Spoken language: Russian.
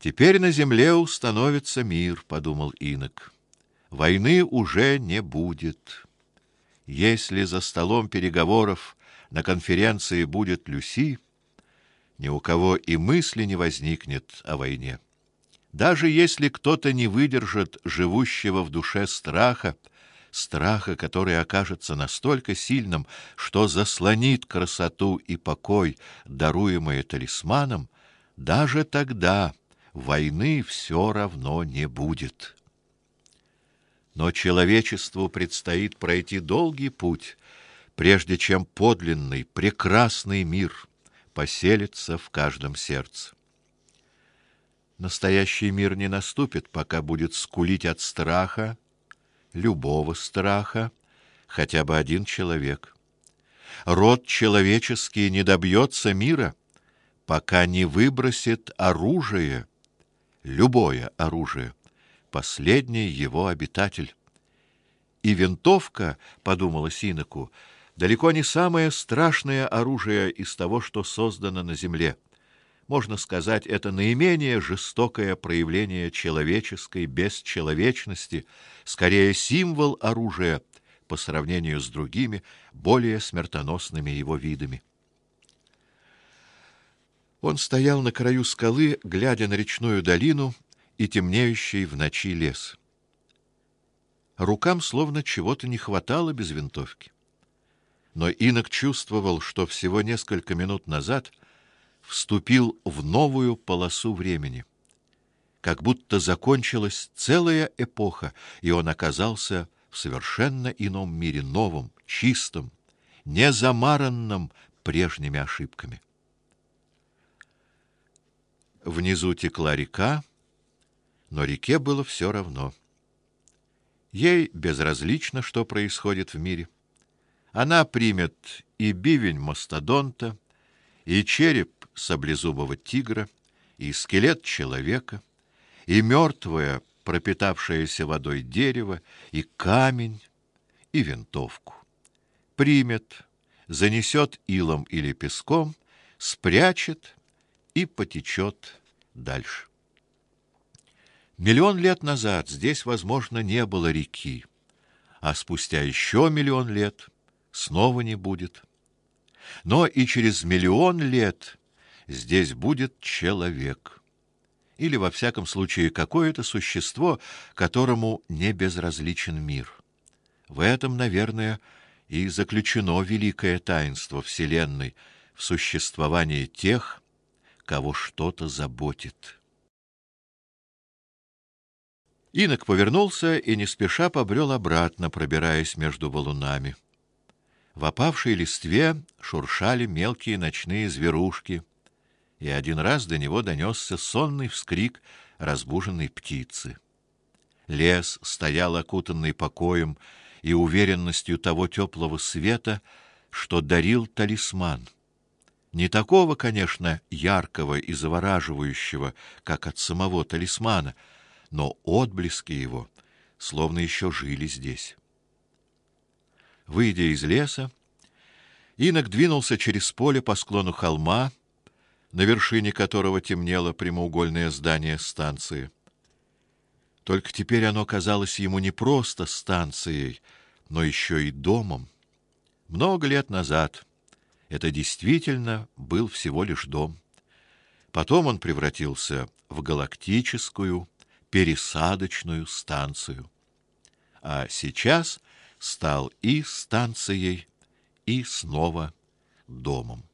Теперь на земле установится мир, подумал Инок. Войны уже не будет. Если за столом переговоров на конференции будет Люси, ни у кого и мысли не возникнет о войне. Даже если кто-то не выдержит живущего в душе страха, страха, который окажется настолько сильным, что заслонит красоту и покой, даруемые талисманом, даже тогда войны все равно не будет. Но человечеству предстоит пройти долгий путь, прежде чем подлинный, прекрасный мир поселится в каждом сердце. Настоящий мир не наступит, пока будет скулить от страха, любого страха, хотя бы один человек. Род человеческий не добьется мира, пока не выбросит оружие, любое оружие, последний его обитатель. И винтовка, подумала Синоку, далеко не самое страшное оружие из того, что создано на земле. Можно сказать, это наименее жестокое проявление человеческой бесчеловечности, скорее символ оружия по сравнению с другими, более смертоносными его видами. Он стоял на краю скалы, глядя на речную долину и темнеющий в ночи лес. Рукам словно чего-то не хватало без винтовки. Но Инок чувствовал, что всего несколько минут назад вступил в новую полосу времени. Как будто закончилась целая эпоха, и он оказался в совершенно ином мире, новом, чистом, не замаранном прежними ошибками. Внизу текла река, но реке было все равно. Ей безразлично, что происходит в мире. Она примет и бивень мастодонта, и череп саблезубого тигра, и скелет человека, и мертвое, пропитавшееся водой дерево, и камень, и винтовку. Примет, занесет илом или песком, спрячет и потечет дальше. Миллион лет назад здесь, возможно, не было реки, а спустя еще миллион лет снова не будет. Но и через миллион лет здесь будет человек. Или во всяком случае какое-то существо, которому не безразличен мир. В этом, наверное, и заключено великое таинство вселенной в существовании тех, кого что-то заботит. Инок повернулся и не спеша побрел обратно, пробираясь между валунами. В опавшей листве шуршали мелкие ночные зверушки, и один раз до него донесся сонный вскрик разбуженной птицы. Лес стоял окутанный покоем и уверенностью того теплого света, что дарил талисман — не такого, конечно, яркого и завораживающего, как от самого талисмана, но отблески его словно еще жили здесь. Выйдя из леса, Инок двинулся через поле по склону холма, на вершине которого темнело прямоугольное здание станции. Только теперь оно казалось ему не просто станцией, но еще и домом. Много лет назад это действительно был всего лишь дом. Потом он превратился в галактическую пересадочную станцию. А сейчас стал и станцией, и снова домом.